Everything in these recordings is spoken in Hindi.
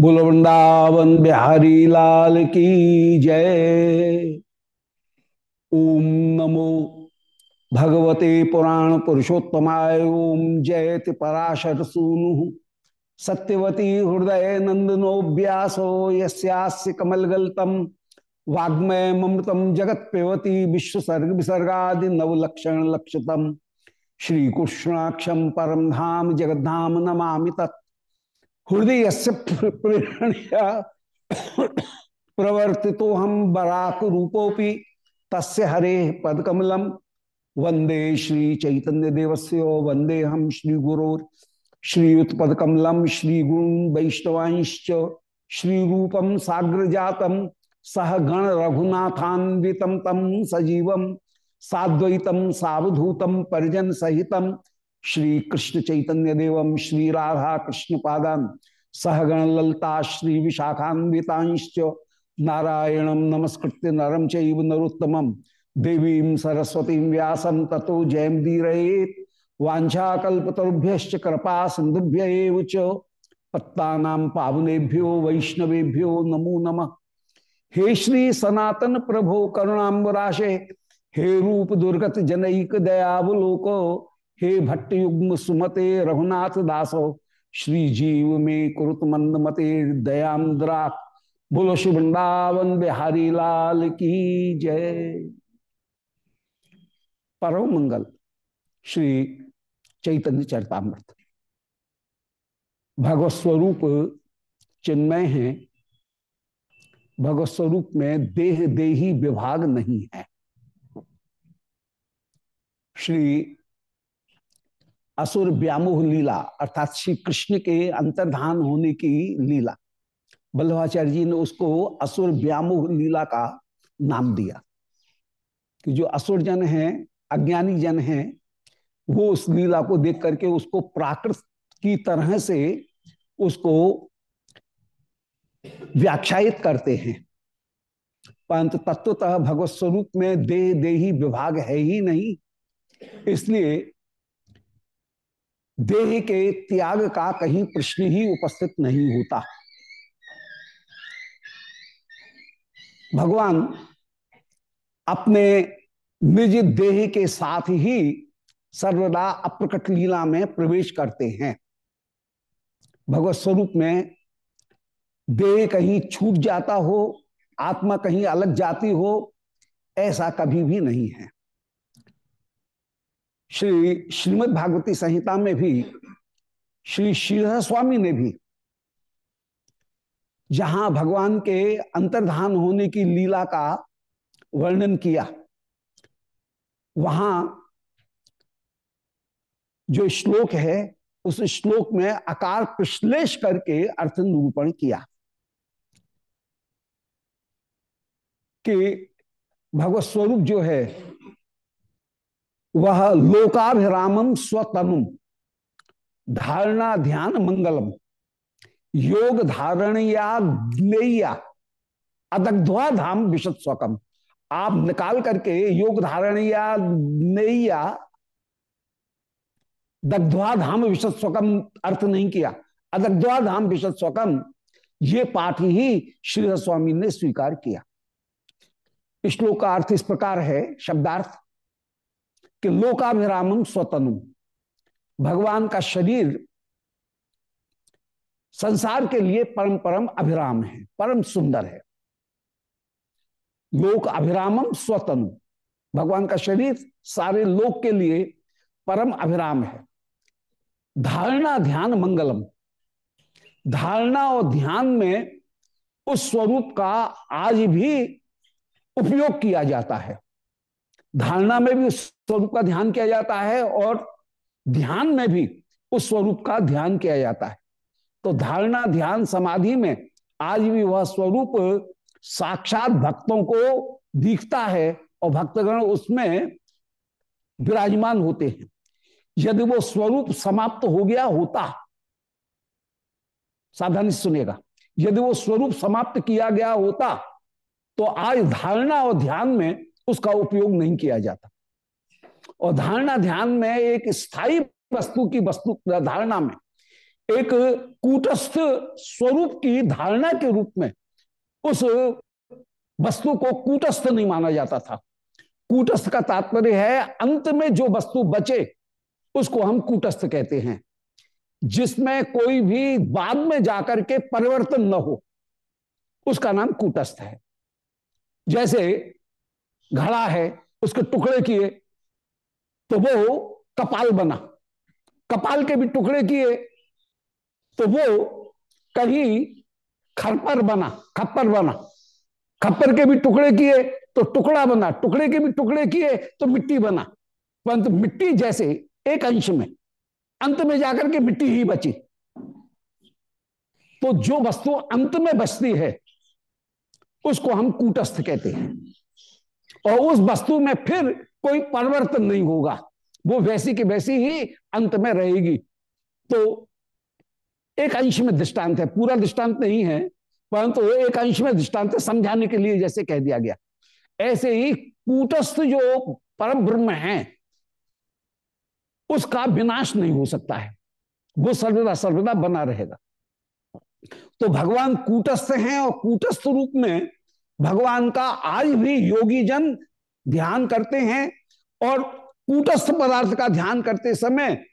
बोल, वृंदावन बिहारी लाल की जय। ओम नमो भगवते पुराण पुरुषोत्तमाय, ओम जयति पराशर सूनु। सत्यवती हृदय नंदनो व्यासो यस्यास्य कमलगल्तम वाग्मय ममृतम जगत पेवती विश्वसर्ग विसर्गा नवलक्षण लक्षतम श्रीकृष्णाक्षम परम धाम जगद्धाम नमा तत्। हृदय से प्रवर्ति तो हम बराक रूपोपि तस्य हरे पदकमलम वंदे श्री चैतन्य देवस्य वंदे हम श्री गुरोर श्रीयुत्पकमलम श्री गुण श्री साग्र जातम सह गण रघुनाथान्वितम तम सजीवम। साद्वैतम सावधूतम परिजन सहितम श्री कृष्ण चैतन्य देवम श्री राधा कृष्ण पादान सहगण ललता श्री विशाखान्वितांश्च नारायणम नमस्कृत्य नरम चैव देवीं सरस्वती व्यास ततो जयम दीरेत वाछाकुभ्य कृपा सिंधुभ्य पत्ता पावनेभ्यो वैष्णवेभ्यो नमो नमः। हे श्री सनातन प्रभो करुणाबराशे हे रूप दुर्गत जनईक दयावलोको, हे भट्ट युग्म सुमते रघुनाथ दासो, श्री जीव में कुरुत मंद मते दयाद्रा बोलो श्री वृंदावन बिहारी लाल की जय। परम मंगल, श्री चैतन्य चरतामृत। भगवत स्वरूप चिन्मय है। भगवत स्वरूप में देह देही विभाग नहीं है। श्री असुर व्यामोह लीला, अर्थात श्री कृष्ण के अंतर्धान होने की लीला। बल्लभाचार्य जी ने उसको असुर व्यामोह लीला का नाम दिया। कि जो असुर जन है, अज्ञानी जन है, वो उस लीला को देख करके उसको प्राकृत की तरह से उसको व्याख्यायित करते हैं। परंतु तत्वतः भगवत स्वरूप में देह देही विभाग है ही नहीं। इसलिए देह के त्याग का कहीं प्रश्न ही उपस्थित नहीं होता। भगवान अपने निज देह के साथ ही सर्वदा अप्रकट लीला में प्रवेश करते हैं। भगवत स्वरूप में देह कहीं छूट जाता हो, आत्मा कहीं अलग जाती हो, ऐसा कभी भी नहीं है। श्री श्रीमद् भागवती संहिता में भी, श्री श्रीधर स्वामी ने भी, जहाँ भगवान के अंतर्धान होने की लीला का वर्णन किया, वहाँ जो श्लोक है, उस श्लोक में आकार प्रश्लेष करके अर्थ निरूपण किया, कि भगवत स्वरूप जो है वह लोकाभिरामम स्वतनुम धारणा ध्यान मंगलम। योग धारण या अदग्ध्वा धाम विशद स्वकम। आप निकाल करके योग धारण या नैया दग्ध्वा धाम विशद स्वकम अर्थ नहीं किया। अदग्ध्वा धाम विशद स्वकम, ये पाठ ही श्री स्वामी ने स्वीकार किया। श्लोक का अर्थ इस प्रकार है, शब्दार्थ। कि लोकाभिरामम स्वतनु। भगवान का शरीर संसार के लिए परम परम अभिराम है, परम सुंदर है। लोक अभिरामम स्वतनु। भगवान का शरीर सारे लोक के लिए परम अभिराम है। धारणा ध्यान मंगलम। धारणा और ध्यान में उस स्वरूप का आज भी उपयोग किया जाता है। धारणा में भी उस स्वरूप का ध्यान किया जाता है और ध्यान में भी उस स्वरूप का ध्यान किया जाता है। तो धारणा, ध्यान, समाधि में आज भी वह स्वरूप साक्षात भक्तों को दिखता है और भक्तगण उसमें विराजमान होते हैं। यदि वो स्वरूप समाप्त हो गया होता, सावधानी सुनेगा यदि वो स्वरूप समाप्त किया गया होता तो आज धारणा और ध्यान में उसका उपयोग नहीं किया जाता। और धारणा ध्यान में एक स्थायी वस्तु की वस्तु धारणा में एक कूटस्थ स्वरूप की धारणा के रूप में उस वस्तु को कूटस्थ नहीं माना जाता था। कूटस्थ का तात्पर्य है, अंत में जो वस्तु बचे, उसको हम कूटस्थ कहते हैं। जिसमें कोई भी बाद में जाकर के परिवर्तन न हो, उसका नाम कूटस्थ है। जैसे घड़ा है, उसके टुकड़े किए तो वो कपाल बना। कपाल के भी टुकड़े किए तो वो कहीं खरपर बना, खप्पर बना। खप्पर के भी टुकड़े किए तो टुकड़ा बना। टुकड़े के भी टुकड़े किए तो मिट्टी बना। परंतु मिट्टी जैसे एक अंश में, अंत में जाकर के मिट्टी ही बची। तो जो वस्तु अंत में बचती है, उसको हम कूटस्थ कहते हैं। और उस वस्तु में फिर कोई परिवर्तन नहीं होगा। वो वैसी की वैसी ही अंत में रहेगी। तो एक अंश में दृष्टांत है, पूरा दृष्टांत नहीं है, परंतु तो एक अंश में दृष्टांत समझाने के लिए जैसे कह दिया गया। ऐसे ही कूटस्थ जो परम ब्रह्म है, उसका विनाश नहीं हो सकता है। वो सर्वदा सर्वदा बना रहेगा। तो भगवान कूटस्थ हैं और कूटस्थ रूप में भगवान का आज भी योगी जन ध्यान करते हैं और कूटस्थ पदार्थ का ध्यान करते समय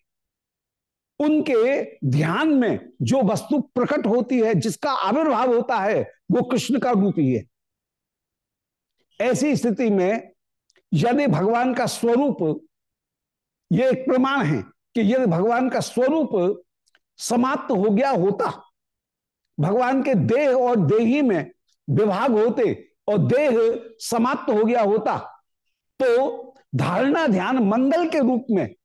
उनके ध्यान में जो वस्तु प्रकट होती है, जिसका आविर्भाव होता है, वो कृष्ण का रूप ही है। ऐसी स्थिति में यदि भगवान का स्वरूप, ये एक प्रमाण है कि यदि भगवान का स्वरूप समाप्त हो गया होता, भगवान के देह और देही में विभाग होते और देह समाप्त हो गया होता। तो धारणा ध्यान मंगल के रूप में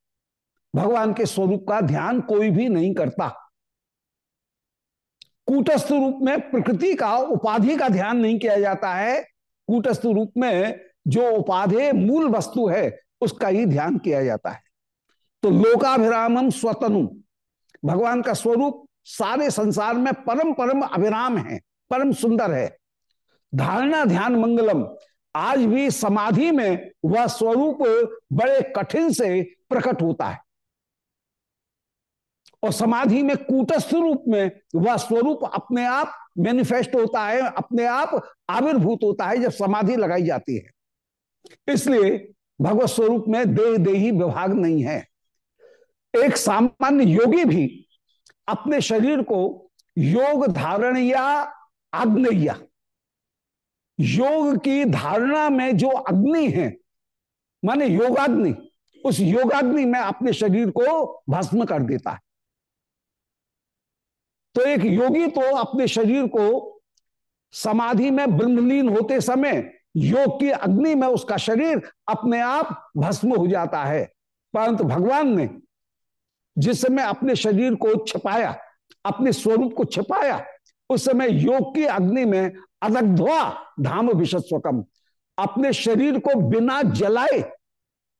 भगवान के स्वरूप का ध्यान कोई भी नहीं करता। कूटस्थ रूप में प्रकृति का, उपाधि का ध्यान नहीं किया जाता है। कूटस्थ रूप में जो उपाधि, मूल वस्तु है, उसका ही ध्यान किया जाता है। तो लोकाभिरामम स्वतनु। भगवान का स्वरूप सारे संसार में परम परम अभिराम है, परम सुंदर है। धारणा ध्यान मंगलम। आज भी समाधि में वह स्वरूप बड़े कठिन से प्रकट होता है। और समाधि में कूटस्थ रूप में वह स्वरूप अपने आप मैनिफेस्ट होता है, अपने आप आविर्भूत होता है जब समाधि लगाई जाती है। इसलिए भगवत स्वरूप में देह देही विभाग नहीं है। एक सामान्य योगी भी अपने शरीर को योग धारण या आग्नेय योग की धारणा में जो अग्नि है, माने योगाग्नि, उस योगाग्नि में अपने शरीर को भस्म कर देता है। तो एक योगी तो अपने शरीर को समाधि में ब्रह्मलीन होते समय योग की अग्नि में उसका शरीर अपने आप भस्म हो जाता है। परंतु भगवान ने जिस समय अपने शरीर को छिपाया, अपने स्वरूप को छिपाया, उस समय योग की अग्नि में अदग्ध्वा धाम विशस्वकम। अपने शरीर को बिना जलाए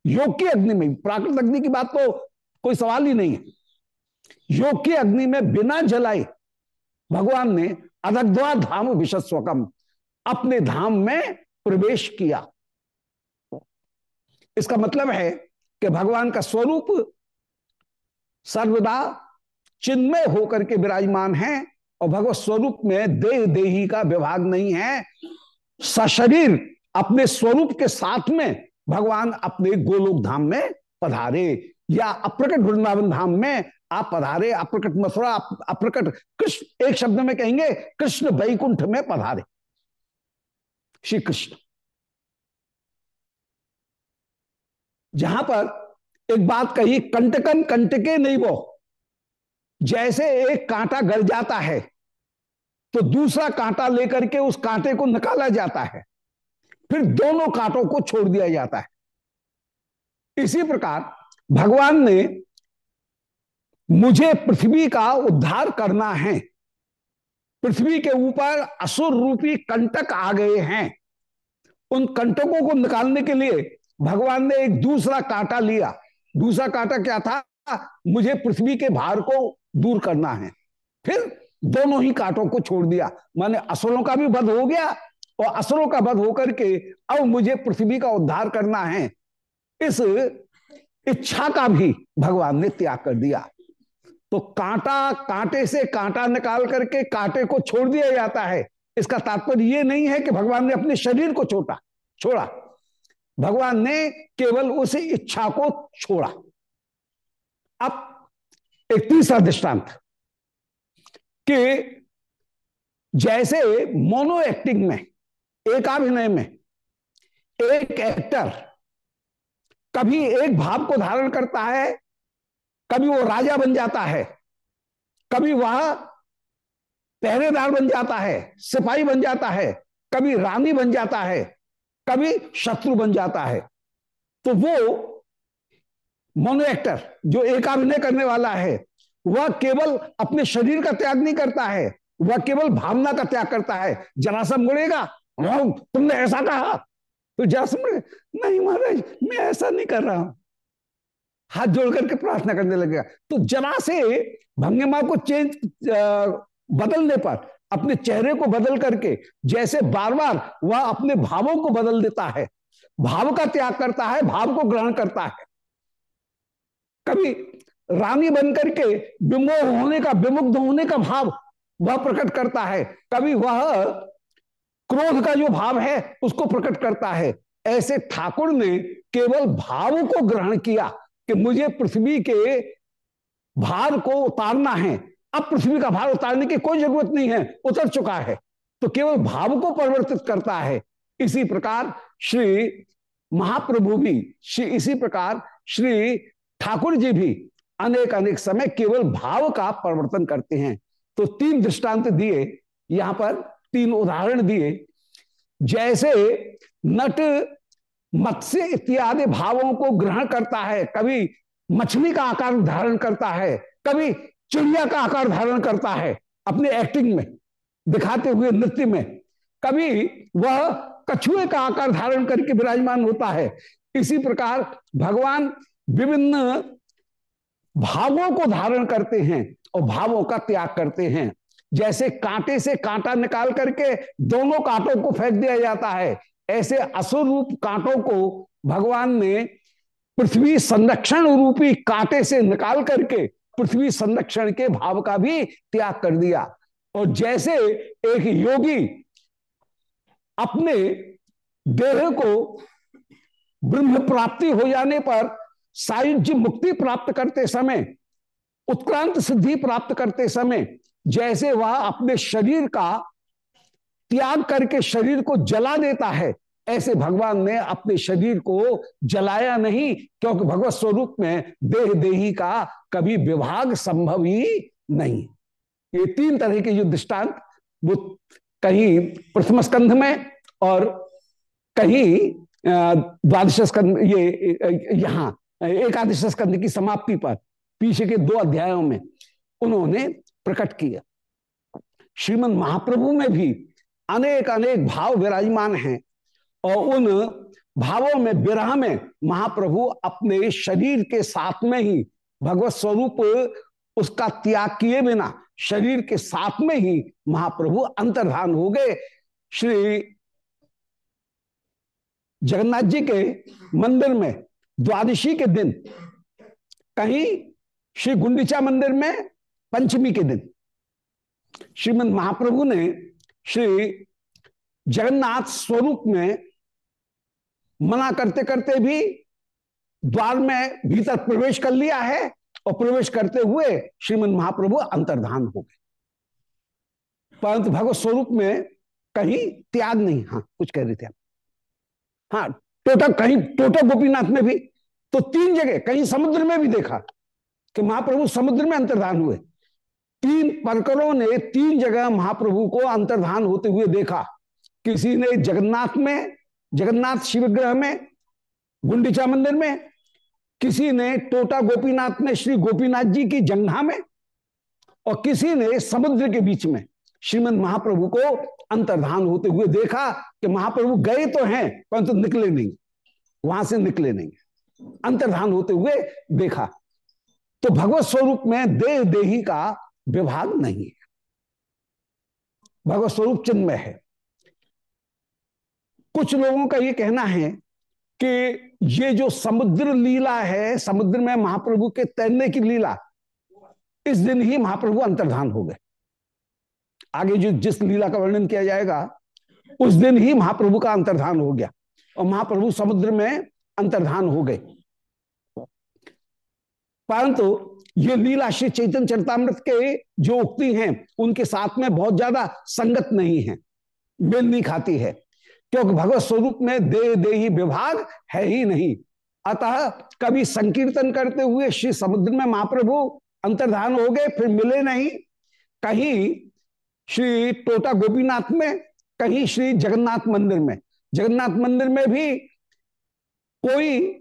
योग की अग्नि में, प्राकृत अग्नि की बात तो कोई सवाल ही नहीं है। योग की अग्नि में बिना जलाए भगवान ने अदग्ध्वा धाम विशस्वकम, अपने धाम में प्रवेश किया। इसका मतलब है कि भगवान का स्वरूप सर्वदा चिन्मय होकर के विराजमान है और भगवत स्वरूप में देह देही का विभाग नहीं है। सशरीर अपने स्वरूप के साथ में भगवान अपने गोलोक धाम में पधारे या अप्रकट वृंदावन धाम में आप पधारे, अप्रकट मथुरा, अप्रकट कृष्ण, एक शब्द में कहेंगे, कृष्ण वैकुंठ में पधारे। श्री कृष्ण जहाँ पर एक बात कही, कंटकन कंटके नहीं वो, जैसे एक कांटा गल जाता है तो दूसरा कांटा लेकर के उस कांटे को निकाला जाता है। फिर दोनों कांटों को छोड़ दिया जाता है। इसी प्रकार भगवान ने मुझे पृथ्वी का उद्धार करना है। पृथ्वी के ऊपर असुर रूपी कंटक आ गए हैं। उन कंटकों को निकालने के लिए भगवान ने एक दूसरा कांटा लिया। दूसरा कांटा क्या था? मुझे पृथ्वी के भार को दूर करना है। फिर दोनों ही कांटों को छोड़ दिया। माने असुरों का भी वध हो गया और असुरों का वध होकर के अब मुझे पृथ्वी का उद्धार करना है। इस इच्छा का भी भगवान ने त्याग कर दिया। तो कांटा कांटे से कांटा निकाल करके कांटे को छोड़ दिया जाता है। इसका तात्पर्य यह नहीं है कि भगवान ने अपने शरीर को छोटा, छोड़ा। भगवान ने केवल उस इच्छा को छोड़ा। अब एक तीसरा दृष्टांत। कि जैसे मोनो एक्टिंग में, एक अभिनय में, एक एक्टर कभी एक भाव को धारण करता है, कभी वो राजा बन जाता है, कभी वह पहरेदार बन जाता है, सिपाही बन जाता है, कभी रानी बन जाता है, कभी शत्रु बन जाता है। तो वो मोनो एक्टर जो एकाभिनय करने वाला है वह केवल अपने शरीर का त्याग नहीं करता है, वह केवल भावना का त्याग करता है। जरासम मुड़ेगा तुमने ऐसा कहा? तो जरासम नहीं महाराज, मैं ऐसा नहीं कर रहा हूँ। हाथ जोड़ करके प्रार्थना करने लगेगा तो जरा से भंगिमा को चेंज बदलने पर, अपने चेहरे को बदल करके, जैसे बार बार वह अपने भावों को बदल देता है। भाव का त्याग करता है, भाव को ग्रहण करता है। कभी रानी बनकर के विमोह होने का, विमुग्ध होने का भाव वह प्रकट करता है। कभी वह क्रोध का जो भाव है, उसको प्रकट करता है। ऐसे ठाकुर ने केवल भाव को ग्रहण किया कि मुझे पृथ्वी के भार को उतारना है। अब पृथ्वी का भार उतारने की कोई ज़रूरत नहीं है, उतर चुका है। तो केवल भाव को परिवर्तित करता है। इसी प्रकार श्री महाप्रभु भी, श्री इसी प्रकार श्री ठाकुर जी भी अनेक अनेक समय केवल भाव का परिवर्तन करते हैं। तो तीन दृष्टांत दिए, यहाँ पर तीन उदाहरण दिए। जैसे नट मत्स्य इत्यादि भावों को ग्रहण करता है, कभी मछली का आकार धारण करता है, कभी चिड़िया का आकार धारण करता है, अपने एक्टिंग में, दिखाते हुए नृत्य में। कभी वह कछुए का आकार धारण करके विराजमान होता है। इसी प्रकार भगवान विभिन्न भावों को धारण करते हैं और भावों का त्याग करते हैं। जैसे कांटे से कांटा निकाल करके दोनों कांटों को फेंक दिया जाता है, ऐसे असुर रूप कांटों को भगवान ने पृथ्वी संरक्षण रूपी कांटे से निकाल करके पृथ्वी संरक्षण के भाव का भी त्याग कर दिया। और जैसे एक योगी अपने देह को ब्रह्म प्राप्ति हो जाने पर सायुज्य मुक्ति प्राप्त करते समय, उत्क्रांत सिद्धि प्राप्त करते समय, जैसे वह अपने शरीर का त्याग करके शरीर को जला देता है, ऐसे भगवान ने अपने शरीर को जलाया नहीं, क्योंकि भगवत स्वरूप में देह देही का कभी विभाग संभव ही नहीं। ये तीन तरह के जो दृष्टांत, वो कहीं प्रथम स्कंध में और कहीं द्वादश स्कंध ये, यहाँ एकादश स्कंध की समाप्ति पर, पीछे के दो अध्यायों में उन्होंने प्रकट किया। श्रीमद महाप्रभु में भी अनेक अनेक भाव विराजमान हैं और उन भावों में, विरह में महाप्रभु अपने शरीर के साथ में ही, भगवत स्वरूप उसका त्याग किए बिना शरीर के साथ में ही महाप्रभु अंतर्धान हो गए। श्री जगन्नाथ जी के मंदिर में द्वादशी के दिन, कहीं श्री गुंडीचा मंदिर में पंचमी के दिन। श्रीमद महाप्रभु ने श्री जगन्नाथ स्वरूप में मना करते करते भी द्वार में भीतर प्रवेश कर लिया है और प्रवेश करते हुए श्रीमद महाप्रभु अंतर्धान हो गए। परंतु भगवत स्वरूप में कहीं त्याग नहीं हाँ कुछ कह रहे थे हाँ टोटा कहीं टोटा गोपीनाथ में भी तो तीन जगह, कहीं समुद्र में भी देखा कि महाप्रभु समुद्र में अंतर्धान हुए। तीन परकरों ने तीन जगह महाप्रभु को अंतर्धान होते हुए देखा। किसी ने जगन्नाथ में, जगन्नाथ शिवग्रह में, गुंडीचा मंदिर में, किसी ने टोटा गोपीनाथ में, श्री गोपीनाथ जी की जंघा में, और किसी ने समुद्र के बीच में। श्रीमद महाप्रभु को अंतर्धान होते हुए देखा कि महाप्रभु गए तो हैं, परंतु निकले नहीं। वहाँ से निकले नहीं। अंतर्धान होते हुए देखा। तो भगवत स्वरूप में देह देही का विभाग नहीं है। भगवत स्वरूप चिन्मय है। कुछ लोगों का यह कहना है कि ये जो समुद्र लीला है, समुद्र में महाप्रभु के तैरने की लीला, इस दिन ही महाप्रभु अंतर्धान हो गए। आगे जो जिस लीला का वर्णन किया जाएगा, उस दिन ही महाप्रभु का अंतर्धान हो गया और महाप्रभु समुद्र में अंतर्धान हो गए। परंतु ये लीला श्री चैतन्य चरतामृत के जो उक्ति हैं, उनके साथ में बहुत ज़्यादा संगत नहीं है मेल नहीं खाती है, क्योंकि भगवत स्वरूप में दे दे ही विभाग है ही नहीं। अतः कभी संकीर्तन करते हुए श्री समुद्र में महाप्रभु अंतर्धान हो गए, फिर मिले नहीं, कहीं श्री टोटा गोपीनाथ में, कहीं श्री जगन्नाथ मंदिर में। जगन्नाथ मंदिर में भी कोई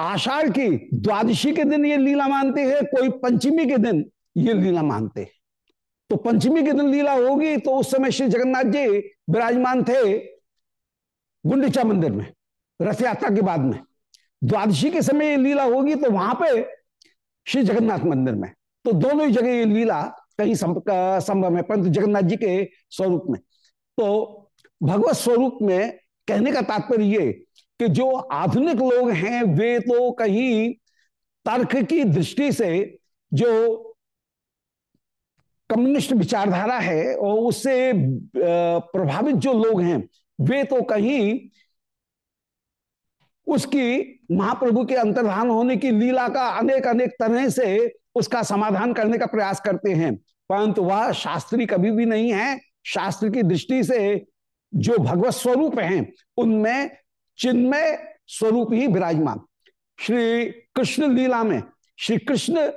आषाढ़ की द्वादशी के दिन ये लीला मानते हैं, कोई पंचमी के दिन ये लीला मानते हैं। तो पंचमी के दिन लीला होगी तो उस समय श्री जगन्नाथ जी विराजमान थे गुंडीचा मंदिर में रथ यात्रा के बाद में। द्वादशी के समय ये लीला होगी तो वहाँ पे श्री जगन्नाथ मंदिर में। तो दोनों ही जगह ये लीला कहीं संभव है, परंतु जगन्नाथ जी के स्वरूप में। तो भगवत स्वरूप में कहने का तात्पर्य ये कि जो आधुनिक लोग हैं, वे तो कहीं तर्क की दृष्टि से जो कम्युनिस्ट विचारधारा है और उससे प्रभावित जो लोग हैं, वे तो कहीं उसकी महाप्रभु के अंतर्धान होने की लीला का अनेक अनेक तरह से उसका समाधान करने का प्रयास करते हैं। परंतु वह शास्त्री कभी भी नहीं है। शास्त्र की दृष्टि से जो भगवत स्वरूप हैं, उनमें चिन्मय स्वरूप ही विराजमान। श्री कृष्ण लीला में, श्री कृष्ण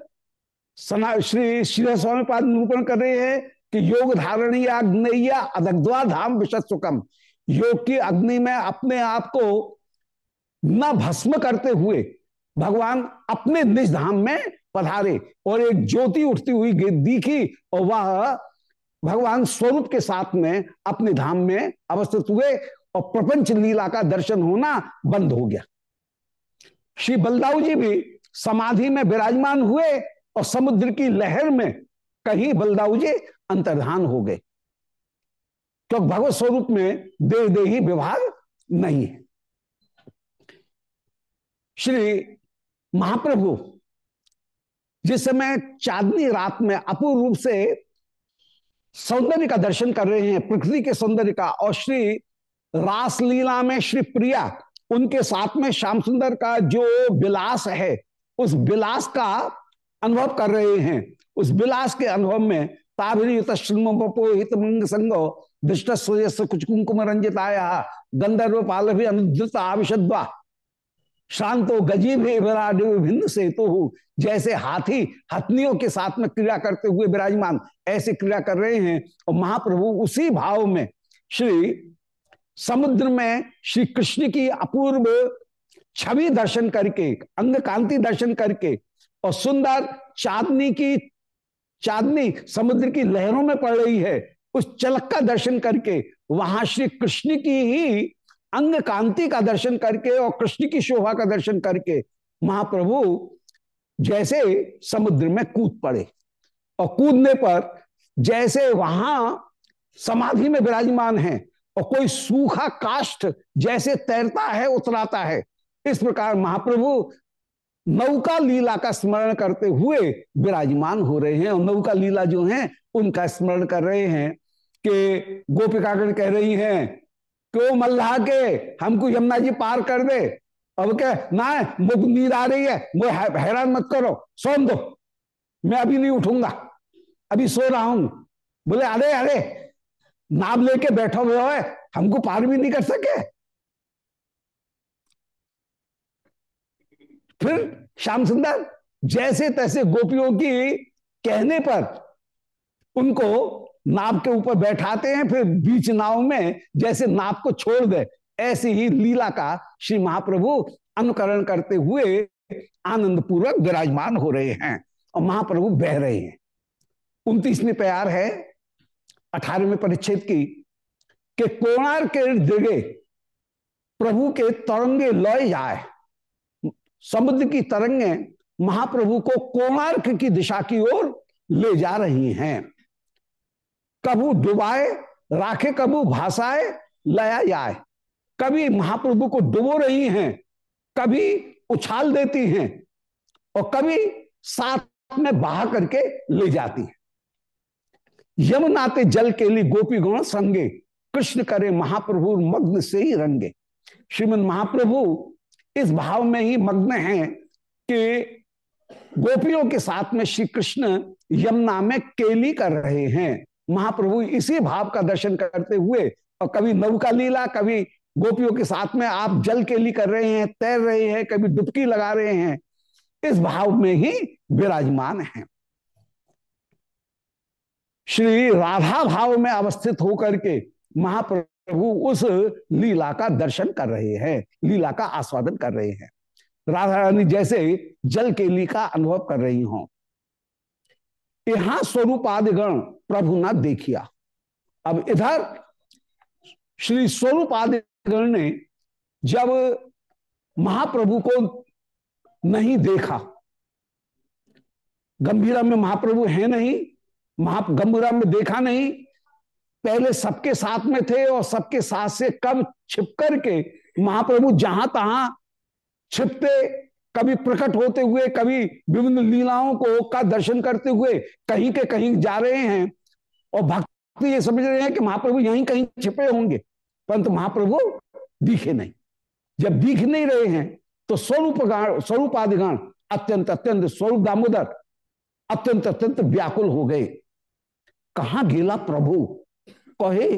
सना, श्री श्री स्वामी पाद निरूपण कर रहे हैं कि योग धारणी अग्नैया अदग्वा धाम विशद योग की अग्नि में अपने आप को न भस्म करते हुए भगवान अपने निज धाम में पधारे और एक ज्योति उठती हुई दिखी और वह भगवान स्वरूप के साथ में अपने धाम में अवस्थित हुए और प्रपंच लीला का दर्शन होना बंद हो गया। श्री बलदाऊ जी भी समाधि में विराजमान हुए और समुद्र की लहर में कहीं बलदाऊ जी अंतर्धान हो गए। क्योंकि भगवत स्वरूप में देह देही विभाग नहीं है। श्री महाप्रभु जिस समय चांदनी रात में अपूर्व रूप से सौंदर्य का दर्शन कर रहे हैं प्रकृति के सौंदर्य का, और श्री रासलीला में श्री प्रिया, उनके साथ में श्याम सुंदर का जो विलास है, उस विलास का अनुभव कर रहे हैं। उस विलास के अनुभव में ताभित कुछ कुंकुम रंजित आया गंधर्व पाल भी अनुद्रत आविशद्वा शांतो गजी भी भिन्न से तो जैसे हाथी, हथनियों के साथ में क्रिया करते हुए विराजमान, ऐसे क्रिया कर रहे हैं। और महाप्रभु उसी भाव में श्री समुद्र में श्री कृष्ण की अपूर्व छवि दर्शन करके अंग कांति दर्शन करके और सुंदर चांदनी की, चांदनी समुद्र की लहरों में पड़ रही है, उस चलक का दर्शन करके, वहाँ श्री कृष्ण की ही अंग कांति का दर्शन करके और कृष्ण की शोभा का दर्शन करके महाप्रभु जैसे समुद्र में कूद पड़े और कूदने पर जैसे वहाँ समाधि में विराजमान है और कोई सूखा काष्ठ जैसे तैरता है, उतराता है। इस प्रकार महाप्रभु नौका लीला का स्मरण करते हुए विराजमान हो रहे हैं और नौका लीला जो है, उनका स्मरण कर रहे हैं कि गोपिकागण कह रही हैं क्यों मल्लाह के? हमको यमुना जी पार कर दे। अब क्या? ना, मुख नींद आ रही है। मुझे हैरान मत करो। सोन दो। मैं अभी नहीं उठूँगा। अभी सो रहा हूँ। बोले, अरे अरे नाम लेके बैठो हुए हो। हमको पार भी नहीं कर सके। फिर श्याम सुंदर, जैसे तैसे गोपियों की कहने पर उनको नाव के ऊपर बैठाते हैं, फिर बीच नाव में जैसे नाव को छोड़ दे, ऐसी ही लीला का श्री महाप्रभु अनुकरण करते हुए आनंद पूर्वक विराजमान हो रहे हैं और महाप्रभु बह रहे हैं। उनतीसवीं प्यार है अठारहवें परिच्छेद की, कि कोणार के दिगे प्रभु के तरंगे लय जाए। समुद्र की तरंगे महाप्रभु को कोणार्क की दिशा की ओर ले जा रही हैं। कबू डुबाए, राखे कबू भाषाए लया जाए कभी महाप्रभु को डुबो रही हैं, कभी उछाल देती हैं, और कभी साथ में बहा करके ले जाती है। यमुनाते जल के लिए गोपी गुण संगे, कृष्ण करे महाप्रभु मग्न से ही रंगे। श्रीमद महाप्रभु, इस भाव में ही मग्न हैं कि गोपियों के साथ में श्री कृष्ण यमुना में केली कर रहे हैं। महाप्रभु इसी भाव का दर्शन करते हुए और कभी नौका लीला, कभी गोपियों के साथ में आप जल केली कर रहे हैं, तैर रहे हैं, कभी डुबकी लगा रहे हैं, इस भाव में ही विराजमान हैं। श्री राधा भाव में अवस्थित होकर के महाप्रभु उस लीला का दर्शन कर रहे हैं, लीला का आस्वादन कर रहे हैं। राधा रानी जैसे जल केली का अनुभव कर रही हों यहाँ स्वरूपादिगण प्रभु ना देखिया। अब इधर श्री स्वरूपादिगण ने जब महाप्रभु को नहीं देखा, गंभीरा में महाप्रभु है नहीं, महा गंभीरा में देखा नहीं, पहले सबके साथ में थे और सबके साथ से कब छिप करके महाप्रभु जहाँ तहां छिपते कभी प्रकट होते हुए, कभी विभिन्न लीलाओं को, का दर्शन करते हुए कहीं के कहीं जा रहे हैं और भक्त ये समझ रहे हैं कि महाप्रभु यहीं कहीं छिपे होंगे, परंतु महाप्रभु दिखे नहीं। जब दिख नहीं रहे हैं तो स्वरूप स्वरूप आदिगण अत्यंत अत्यंत स्वरूप दामोदर अत्यंत अत्यंत व्याकुल हो गए। कहा गेला प्रभु? कहे,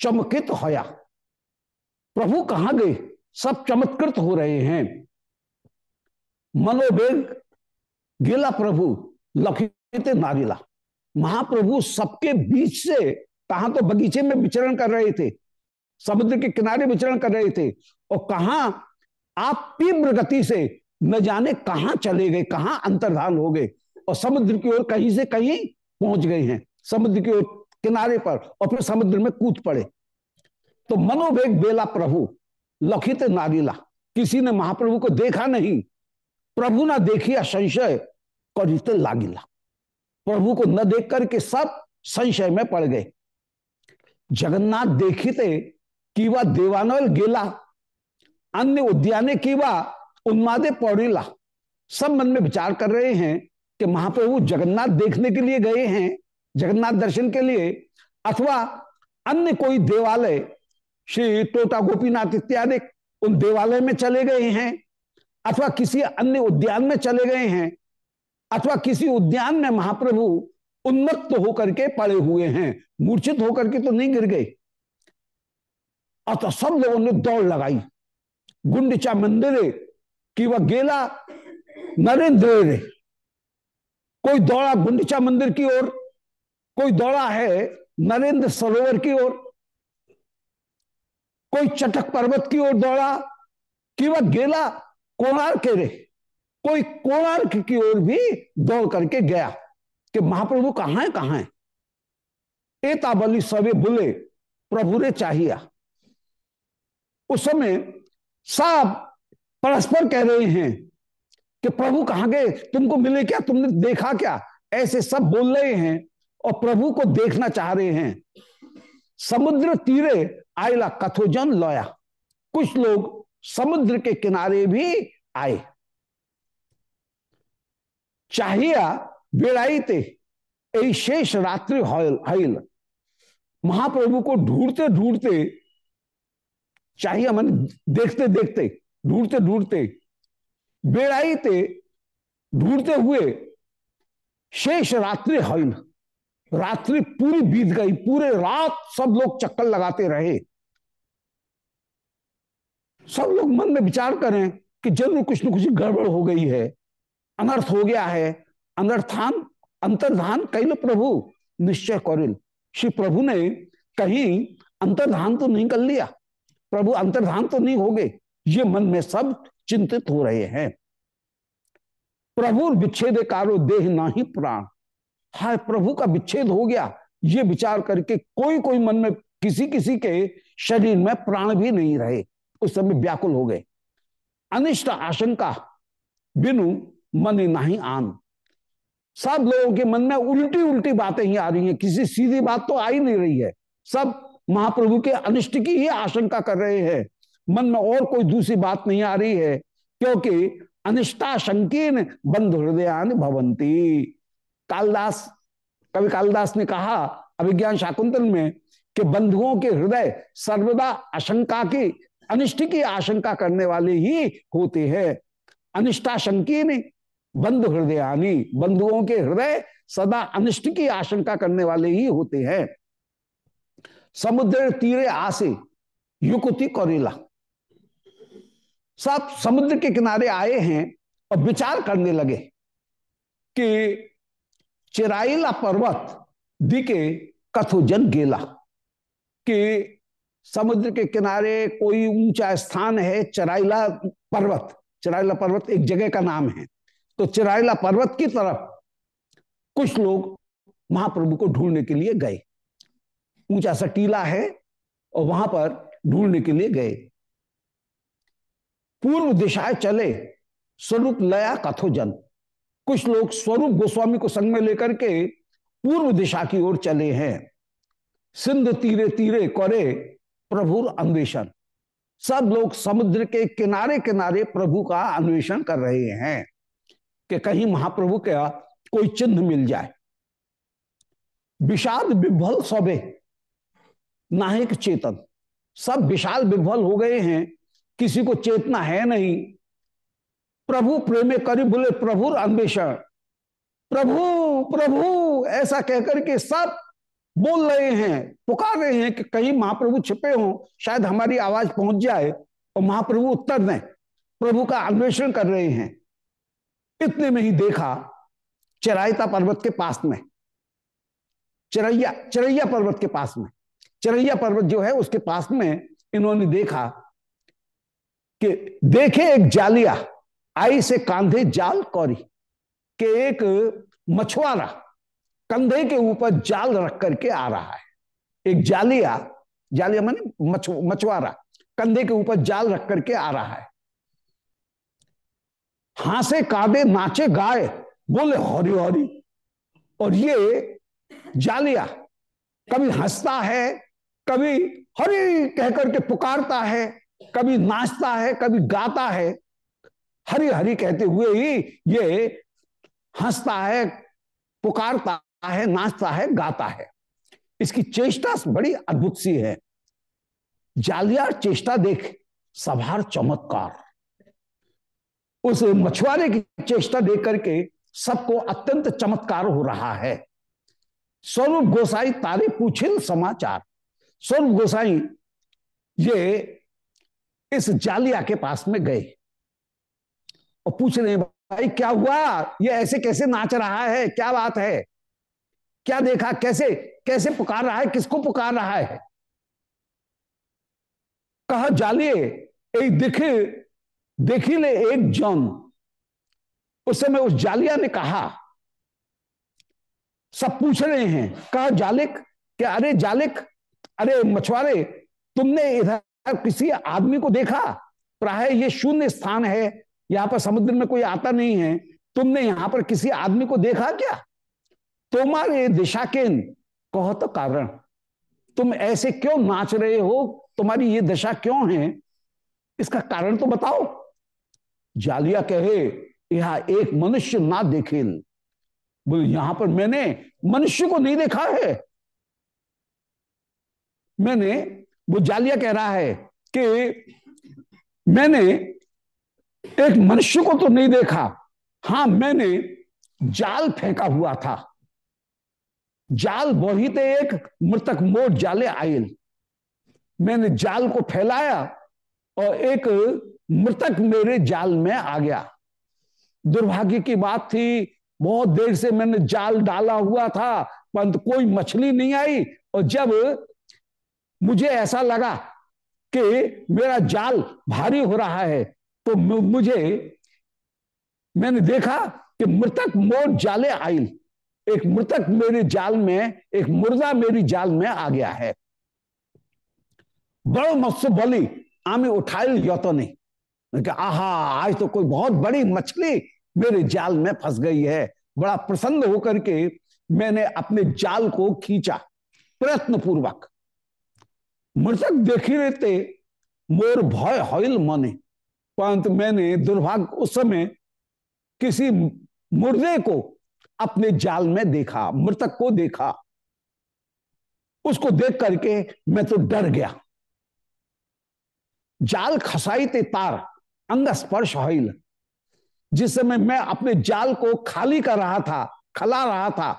चमकित होया। प्रभु कहा गए? सब चमत्कृत हो रहे हैं। मनोवेग गेला प्रभु, लखित नारिला महाप्रभु सबके बीच से कहा तो बगीचे में विचरण कर रहे थे, समुद्र के किनारे विचरण कर रहे थे, और कहा आप तीव्र गति से न जाने कहाँ चले गए, कहाँ अंतर्धान हो गए, और समुद्र की ओर कहीं से कहीं पहुँच गए हैं, समुद्र की ओर किनारे पर, और फिर समुद्र में कूद पड़े। तो मनोवेग बेला प्रभु, लखित नारीला किसी ने महाप्रभु को देखा नहीं प्रभु ना देखिया संशय करित लागिला। प्रभु को न देख करके सब संशय में पड़ गए। जगन्नाथ देखते कि वह देवानल गेला, अन्य उद्याने की वह उन्मादे पौड़ीला। सब मन में विचार कर रहे हैं कि महाप्रभु जगन्नाथ देखने के लिए गए हैं, जगन्नाथ दर्शन के लिए, अथवा अन्य कोई देवालय, श्री टोटा गोपीनाथ इत्यादि उन देवालय में चले गए हैं। अथवा किसी अन्य उद्यान में चले गए हैं, अथवा किसी उद्यान में महाप्रभु उन्मत्त तो होकर के पड़े हुए हैं, मूर्छित होकर के तो नहीं गिर गए। अतः सब लोगों ने दौड़ लगाई। गुंडचा मंदिर की वह गेला नरेंद्र कोई दौड़ा गुंडिचा मंदिर की ओर, कोई दौड़ा है नरेंद्र सरोवर की ओर, कोई चटक पर्वत की ओर दौड़ा कि वह गेला कोणार्क के रे? कोई कोणार्क की ओर भी दौड़ करके गया कि महाप्रभु कहाँ है कहाँ है? एता बलि सवे बुले प्रभु ने चाहिए उस समय सब परस्पर कह रहे हैं कि प्रभु कहाँ गए? तुमको मिले क्या? तुमने देखा क्या? ऐसे सब बोल रहे हैं और प्रभु को देखना चाह रहे हैं। समुद्र तीरे आयला कथोजन लोया। कुछ लोग समुद्र के किनारे भी आए। चाहिया बेड़ाई ते शेष रात्रि हईल। महाप्रभु को ढूंढते ढूंढते चाहिए मन देखते देखते, ढूंढते ढूंढते बेड़ाई ते ढूंढते हुए शेष रात्रि हईल। रात्रि पूरी बीत गई, पूरे रात सब लोग चक्कर लगाते रहे। सब लोग मन में विचार करें कि ज़रूर कुछ न कुछ गड़बड़ हो गई है, अनर्थ हो गया है। अनर्थान, अंतर्धान कैल प्रभु। निश्चय कौरिल। श्री प्रभु ने कहीं अंतर्धान तो नहीं कर लिया। प्रभु अंतर्धान तो नहीं हो गए। ये मन में सब चिंतित हो रहे हैं। प्रभु विच्छेद कारो देह ना ही प्राण। हाय प्रभु का विच्छेद हो गया। ये विचार करके कोई कोई मन में किसी किसी के शरीर में प्राण भी नहीं रहे। उस समय व्याकुल हो गए। अनिष्ट आशंका, बिनु मन नहीं आन। सब लोगों के मन में उल्टी उल्टी बातें ही आ रही हैं, किसी सीधी बात तो आ ही नहीं रही है। सब महाप्रभु के अनिष्ट की ही आशंका कर रहे हैं। मन में और कोई दूसरी बात नहीं आ रही है, क्योंकि अनिष्टाशंकीन बंधु हृदयान भवंती। कालदास, कवि कालदास ने कहा अभिज्ञान शाकुंतल में कि बंधुओं के हृदय सर्वदा आशंका की अनिष्ट की आशंका करने वाले ही होते हैं। अनिष्टाशंकी ने बंधु हृदयानी, बंधुओं के हृदय सदा अनिष्ट की आशंका करने वाले ही होते हैं। समुद्र तीरे आसे, युकुति कौरिला। सब समुद्र के किनारे आए हैं और विचार करने लगे कि चिराइला पर्वत दिके कथोजन गेला, कि समुद्र के किनारे कोई ऊँचा स्थान है, चराइला पर्वत। चराइला पर्वत एक जगह का नाम है। तो चिराइला पर्वत की तरफ़ कुछ लोग महाप्रभु को ढूँढने के लिए गए। ऊँचा सा टीला है और वहाँ पर ढूँढने के लिए गए। पूर्व दिशाएँ चले, स्वरूप लया कथो कथोजन कुछ लोग स्वरूप गोस्वामी को संग में लेकर के पूर्व दिशा की ओर चले हैं। सिंध तीरे तीरे करे प्रभुर अन्वेषण। सब लोग समुद्र के किनारे किनारे प्रभु का अन्वेषण कर रहे हैं कि कहीं महाप्रभु का कोई चिन्ह मिल जाए। विषाद विभल सबे नाहिक चेतन। सब विशाल विभल हो गए हैं, किसी को चेतना है नहीं। प्रभु प्रेम करी बोले प्रभु अन्वेषण। प्रभु प्रभु, ऐसा कहकर के सब बोल रहे हैं, पुकार रहे हैं कि कहीं महाप्रभु छिपे हों, शायद हमारी आवाज़ पहुँच जाए और महाप्रभु उत्तर दें। प्रभु का अन्वेषण कर रहे हैं। इतने में ही देखा चरायता पर्वत के पास में। चरैया चरैया पर्वत के पास में। चरैया पर्वत जो है, उसके पास में इन्होंने देखा कि देखे एक जालिया, आई से कांधे जाल कौरी, के एक मछुआरा कंधे के ऊपर जाल रख करके आ रहा है। एक जालिया जालिया माने मछुआरा, कंधे के ऊपर जाल रख करके आ रहा है। हासे कादे नाचे गाय बोले, हरी हरी। और ये जालिया कभी हंसता है, कभी हरी कहकर के पुकारता है, कभी नाचता है, कभी गाता है। हरी हरी कहते हुए ही ये हंसता है, पुकारता है, नाचता है, गाता है। इसकी चेष्टा बड़ी अद्भुत सी है। जालियार चेष्टा देख, सभार चमत्कार। उस मछुआरे की चेष्टा देख करके सबको अत्यंत चमत्कार हो रहा है। स्वरूप गोसाई तारे पूछिल समाचार। स्वरूप गोसाई, ये इस जालिया के पास में गए। और पूछ रहे भाई, क्या हुआ? ये ऐसे कैसे नाच रहा है? क्या बात है? क्या देखा? कैसे कैसे पुकार रहा है? किसको पुकार रहा है? कहा, जालिए एक दिखे, देखी ले, एक जन। उस समय उस जालिया ने कहा, सब पूछ रहे हैं। कहा, जालिक, क्या, अरे जालिक, अरे मछुआरे, तुमने इधर किसी आदमी को देखा? प्राय ये शून्य स्थान है, यहाँ पर समुद्र में कोई आता नहीं है। तुमने यहाँ पर किसी आदमी को देखा क्या? तुम्हारे दिशा के कहो तो कारण। तुम ऐसे क्यों नाच रहे हो? तुम्हारी ये दशा क्यों है? इसका कारण तो बताओ। जालिया कहे, यहाँ एक मनुष्य ना देखे। बोले, यहाँ पर मैंने मनुष्य को नहीं देखा है। मैंने, वो जालिया कह रहा है कि मैंने एक मनुष्य को तो नहीं देखा। हाँ, मैंने जाल फेंका हुआ था। जाल बोहित एक, मृतक मोट जाले आयल। मैंने जाल को फैलाया और एक मृतक मेरे जाल में आ गया। दुर्भाग्य की बात थी, बहुत देर से मैंने जाल डाला हुआ था, परंतु कोई मछली नहीं आई। और जब मुझे ऐसा लगा कि मेरा जाल भारी हो रहा है तो मुझे, मैंने देखा कि मृतक मोर जाले आयल। एक मृतक मेरे जाल में, एक मुर्दा मेरी जाल में आ गया है। बड़ो मत्स्य बलि, आमी उठाइल यतो नहीं। आहा, आज तो कोई बहुत बड़ी मछली मेरे जाल में फंस गई है। बड़ा प्रसन्न होकर के मैंने अपने जाल को खींचा प्रयत्न पूर्वक मृतक देख रहते, मोर भय हॉल मने। परंतु मैंने दुर्भाग्य, उस समय किसी मुर्दे को अपने जाल में देखा, मृतक को देखा। उसको देख करके मैं तो डर गया। जाल खसाई ते तार, अंग स्पर्श हॉल जिस समय मैं अपने जाल को खाली कर रहा था, खला रहा था।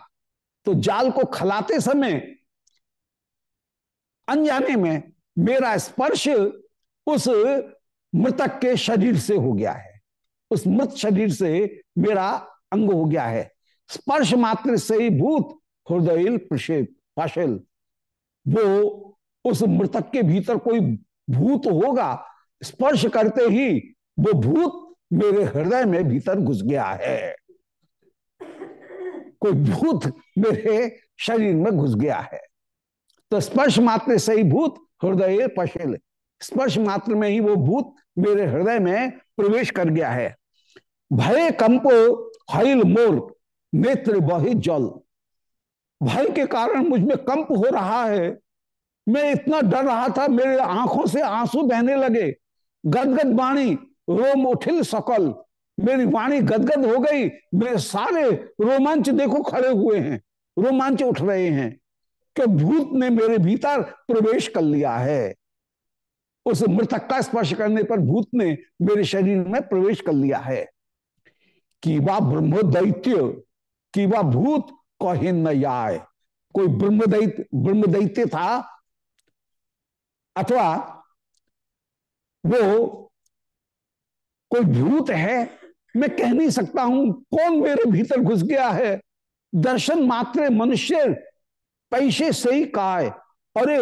तो जाल को खलाते समय अनजाने में मेरा स्पर्श उस मृतक के शरीर से हो गया है। उस मृत शरीर से मेरा अंग हो गया है। स्पर्श मात्र से ही भूत, हृदय पाशल। वो उस मृतक के भीतर कोई भूत होगा, स्पर्श करते ही वो भूत मेरे हृदय में भीतर घुस गया है। कोई भूत मेरे शरीर में घुस गया है। तो स्पर्श मात्र से ही भूत, हृदय, पशेल, स्पर्श मात्र में ही वो भूत मेरे हृदय में प्रवेश कर गया है। भय कंपो, हईल मोर नेत्र बही जल। भय के कारण मुझमें कंप हो रहा है। मैं इतना डर रहा था, मेरे आँखों से आँसू बहने लगे। गदगद बाणी रोम उठिल सकल। मेरी वाणी गदगद हो गई। मेरे सारे रोमांच देखो खड़े हुए हैं। रोमांच उठ रहे हैं कि भूत ने मेरे भीतर प्रवेश कर लिया है। उस मृतक का स्पर्श करने पर भूत ने मेरे शरीर में प्रवेश कर लिया है। कि वह ब्रह्म दैत्य कि वह भूत कहिन न आए कोई ब्रह्म दैत्य ब्रह्म दैत्य था? अथवा वो कोई भूत है? मैं कह नहीं सकता हूँ, कौन मेरे भीतर घुस गया है? दर्शन मात्र मनुष्य पैसे से ही काय अरे,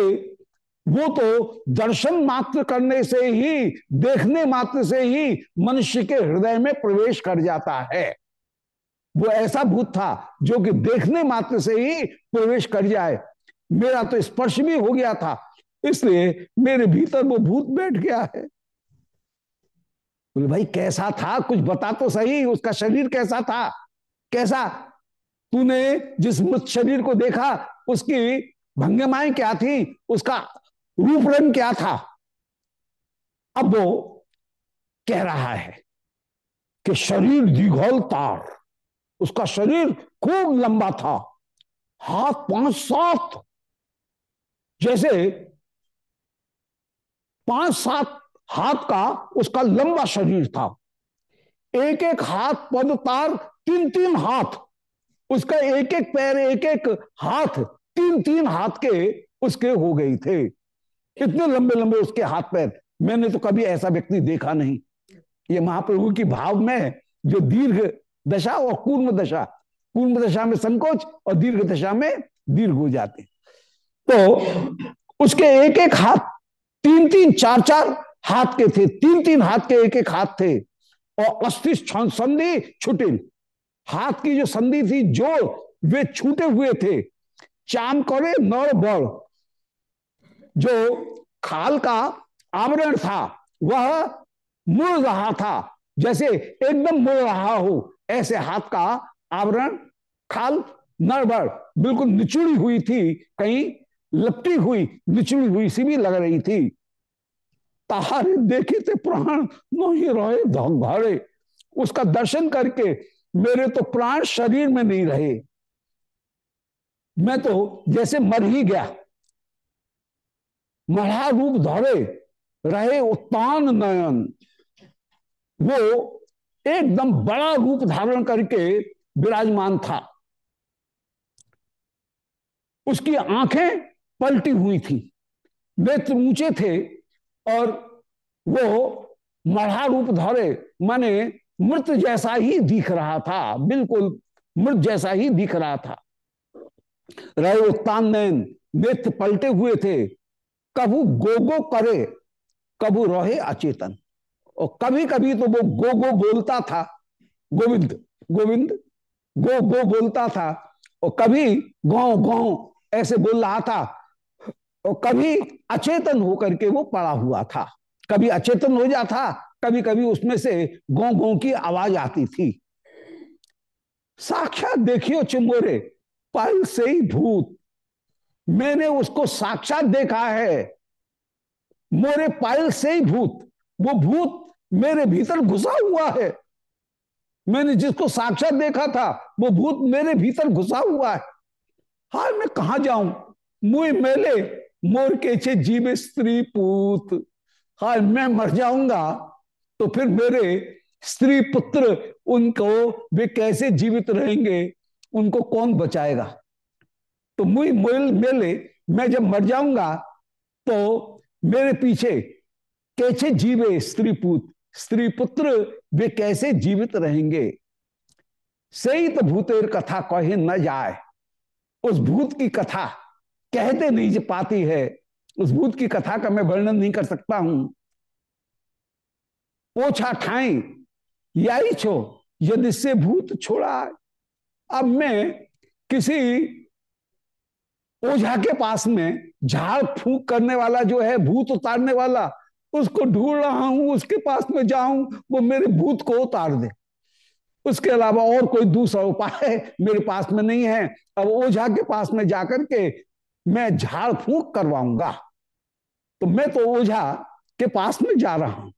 वो तो दर्शन मात्र करने से ही, देखने मात्र से ही मनुष्य के हृदय में प्रवेश कर जाता है। वो ऐसा भूत था जो कि देखने मात्र से ही प्रवेश कर जाए। मेरा तो स्पर्श भी हो गया था, इसलिए मेरे भीतर वो भूत बैठ गया है। बोले, भाई, कैसा था? कुछ बता तो सही, उसका शरीर कैसा था? कैसा? तूने जिस मृत शरीर को देखा, उसकी भंगमाएँ क्या थी? उसका रूप रंग क्या था? अब वो कह रहा है कि शरीर दिघोल तार। उसका शरीर खूब लंबा था। हाथ पाँच सात, जैसे पाँच सात हाथ का उसका लंबा शरीर था। एक एक हाथ पद तार तीन तीन हाथ, उसका एक एक पैर एक एक हाथ तीन तीन हाथ के उसके हो गए थे। इतने लंबे लंबे उसके हाथ पैर। मैंने तो कभी ऐसा व्यक्ति देखा नहीं। ये महाप्रभु की भाव में जो दीर्घ दशा और कूर्म दशा। कूर्म दशा में संकोच और दीर्घ दशा में दीर्घ हो जाते तो उसके एक एक हाथ तीन तीन चार चार हाथ के थे। तीन तीन हाथ के एक एक हाथ थे और अस्थि संधि छुटिल हाथ की जो संधि थी, जो वे छूटे हुए थे, चाम करे, नर बड़ जो खाल का आवरण था, वह मुड़ रहा था, जैसे एकदम मुड़ रहा हो। ऐसे हाथ का आवरण, खाल, नरबड़ बिल्कुल निचुड़ी हुई थी, कहीं लपटी हुई, निचुड़ी हुई सी भी लग रही थी। ताहारे देखे थे प्राण, नहीं रहे भाड़े। उसका दर्शन करके मेरे तो प्राण शरीर में नहीं रहे। मैं तो जैसे मर ही गया। मढ़ा रूप धरे, रहे उत्तान नयन। वो एकदम बड़ा रूप धारण करके विराजमान था। उसकी आँखें पलटी हुई थी नेत्र ऊँचे थे और वो मढ़ा रूप धरे, माने मृत जैसा ही दिख रहा था, बिल्कुल मृत जैसा ही दिख रहा था। रहे उत्तान नयन नेत्र पलटे हुए थे, कभू गो गो करे, कभू रोहे अचेतन। और कभी कभी तो वो गो गो बोलता था। गोविंद गोविंद गो गो बोलता था। और कभी गौ गौ ऐसे बोल रहा था। और कभी अचेतन होकर के वो पड़ा हुआ था। कभी अचेतन हो जाता कभी कभी उसमें से गौ गौ की आवाज़ आती थी। साक्षात देखियो चिमोरे पल से ही भूत। मैंने उसको साक्षात देखा है। मोरे पायल से ही भूत। वो भूत मेरे भीतर घुसा हुआ है। मैंने जिसको साक्षात देखा था, वो भूत मेरे भीतर घुसा हुआ है। हाय, मैं कहा जाऊँ? मुए मेले मोर के छे जीव स्त्री पूत। हाय, मैं मर जाऊँगा तो फिर मेरे स्त्री पुत्र उनको वे कैसे जीवित रहेंगे? उनको कौन बचाएगा? तो मुई मोल मेले, मैं जब मर जाऊँगा तो मेरे पीछे कैसे जीवे स्त्री पुत्र स्त्री पुत्र, वे कैसे जीवित रहेंगे? सही तो भूतेर कथा कहे न जाए। उस भूत की कथा कहते नहीं पाती है। उस भूत की कथा का मैं वर्णन नहीं कर सकता हूँ। पोछा ठाई याई छो, यदि से भूत छोड़ा अब मैं किसी ओझा के पास में झाड़ फूक करने वाला जो है, भूत उतारने वाला उसको ढूंढ रहा हूँ, उसके पास में जाऊँ, वो मेरे भूत को उतार दे। उसके अलावा और कोई दूसरा उपाय मेरे पास में नहीं है। अब ओझा के पास में जाकर के मैं झाड़ फूक करवाऊँगा। तो मैं तो ओझा के पास में जा रहा हूँ।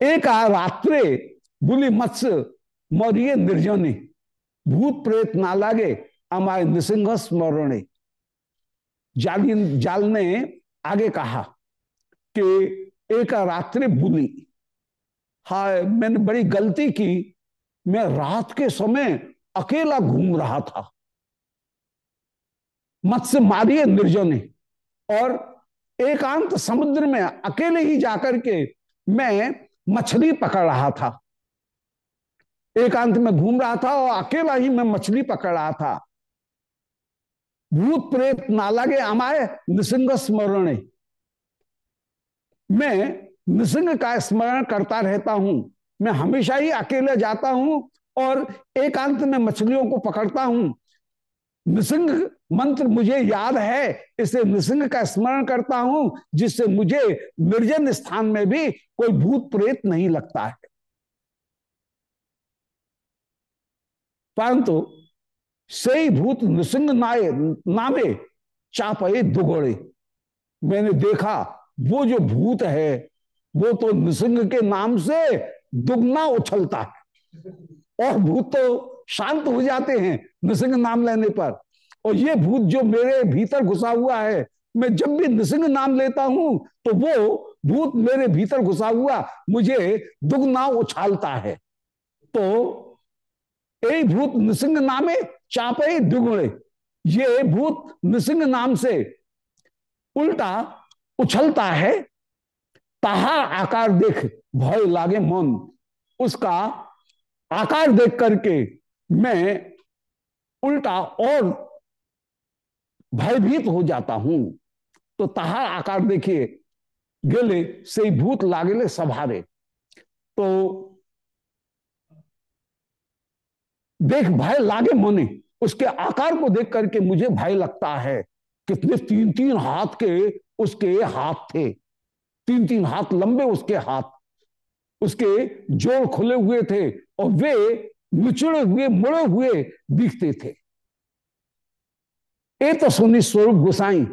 एक रात्रे बुली मत्स्य मौर्य निर्जने, भूत प्रेत ना लागे अमाय निसिंह स्मरणे। जाली जाल ने आगे कहा कि एक रात्रि भूली हाय, मैंने बड़ी गलती की। मैं रात के समय अकेला घूम रहा था। मत्स्य मारिए निर्जने। और एकांत समुद्र में अकेले ही जाकर के मैं मछली पकड़ रहा था। एकांत में घूम रहा था और अकेला ही मैं मछली पकड़ रहा था। भूत प्रेत ना लगे अमाय निसंग स्मरण। मैं निसंग का स्मरण करता रहता हूँ। मैं हमेशा ही अकेले जाता हूँ और एकांत में मछलियों को पकड़ता हूँ। निसंग मंत्र मुझे याद है इसे निसंग का स्मरण करता हूँ, जिससे मुझे निर्जन स्थान में भी कोई भूत प्रेत नहीं लगता है। परंतु सही भूत नृसिंह नाये नामे चापे दुगोड़े। मैंने देखा वो जो भूत है, वो तो नृसिंह के नाम से दुगना उछलता है। और भूत तो शांत हो जाते हैं नृसिंह नाम लेने पर। और ये भूत जो मेरे भीतर घुसा हुआ है, मैं जब भी नृसिंह नाम लेता हूँ तो वो भूत मेरे भीतर घुसा हुआ मुझे दुगना उछालता है। तो एक भूत नृसिंह नामे चापे दुगुणे। ये भूत नृसिंह नाम से उल्टा उछलता है ताहा आकार देख, भय लागे मन। उसका आकार देख करके मैं उल्टा और भयभीत हो जाता हूँ। तो ताहा आकार देखिए, गेले से भूत लागेले सभारे। तो देख, भय लागे मोने। उसके आकार को देख करके मुझे भय लगता है। कितने तीन तीन हाथ के उसके हाथ थे। तीन तीन हाथ लंबे उसके हाथ। उसके जोड़ खुले हुए थे और वे निचड़े हुए मुड़े हुए दिखते थे। ए तो सुनी स्वरूप गुसाई,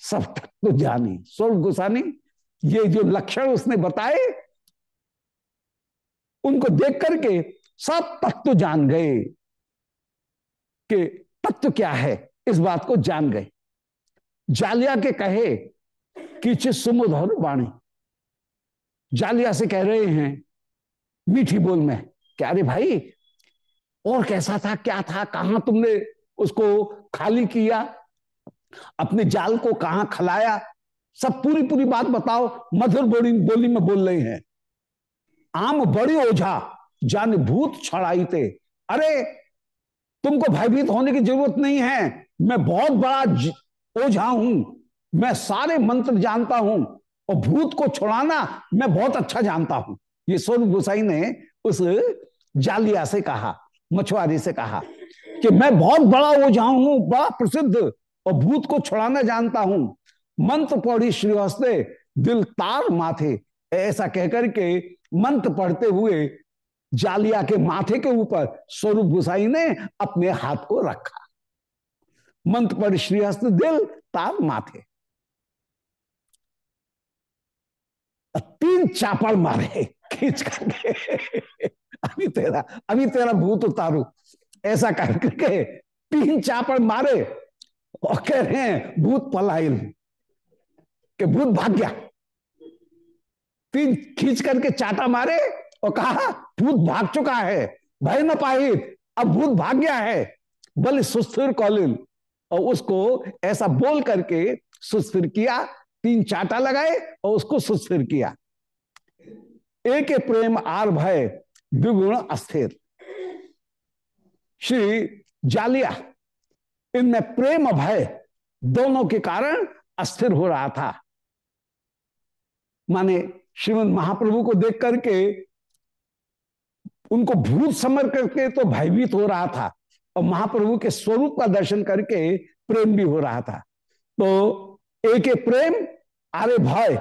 सब तक तो जानी। स्वरूप गुसानी ये जो लक्षण उसने बताए, उनको देख करके सब तत्व जान गए कि तत्व क्या है, इस बात को जान गए। जालिया के कहे कि सुमधुर वाणी। जालिया से कह रहे हैं, मीठी बोल में, क्या अरे भाई, और कैसा था, क्या था, कहा तुमने उसको खाली किया? अपने जाल को कहाँ खलाया? सब पूरी पूरी बात बताओ, मधुर बोली बोली में बोल रहे हैं। आम बड़ी ओझा, जान भूत छड़ाई थे अरे, तुमको भयभीत होने की ज़रूरत नहीं है, मैं बहुत बड़ा ओझा हूँ। मैं सारे मंत्र जानता हूँ और भूत को छुड़ाना मैं बहुत अच्छा जानता हूँ। ये स्वरूप गोसाई ने उस जालिया से कहा, मछुआरी से कहा कि मैं बहुत बड़ा हूँ, बड़ा प्रसिद्ध और भूत को छुड़ाना जानता हूँ। मंत्र पढ़ी श्रीहस्ते, दिल तार माथे, ऐसा कहकर के मंत्र पढ़ते हुए जालिया के माथे के ऊपर स्वरूप गुसाई ने अपने हाथ को रखा। मंत्र पर श्रीहस्त, दिल तार माथे। तीन चापड़ मारे खींच करके। अभी तेरा अभी तेरा भूत उतारू। ऐसा करके तीन चापड़ मारे और कह रहे हैं, भूत पलायन, के भूत भाग गया। तीन खींच करके चाटा मारे और कहा, भूत भाग चुका है, भय न पाई, अब भूत भाग गया है। बल सुस्थिर कौलिन। और उसको ऐसा बोल करके सुस्थिर किया तीन चाटा लगाए और उसको सुस्थिर किया। एक प्रेम, आर भय, द्विगुण अस्थिर। श्री जालिया, इनमें प्रेम भय दोनों के कारण अस्थिर हो रहा था। माने श्रीमद महाप्रभु को देख करके उनको भूत समर करके तो भयभीत हो रहा था और महाप्रभु के स्वरूप का दर्शन करके प्रेम भी हो रहा था। तो एक प्रेम अरे भय,